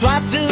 算的。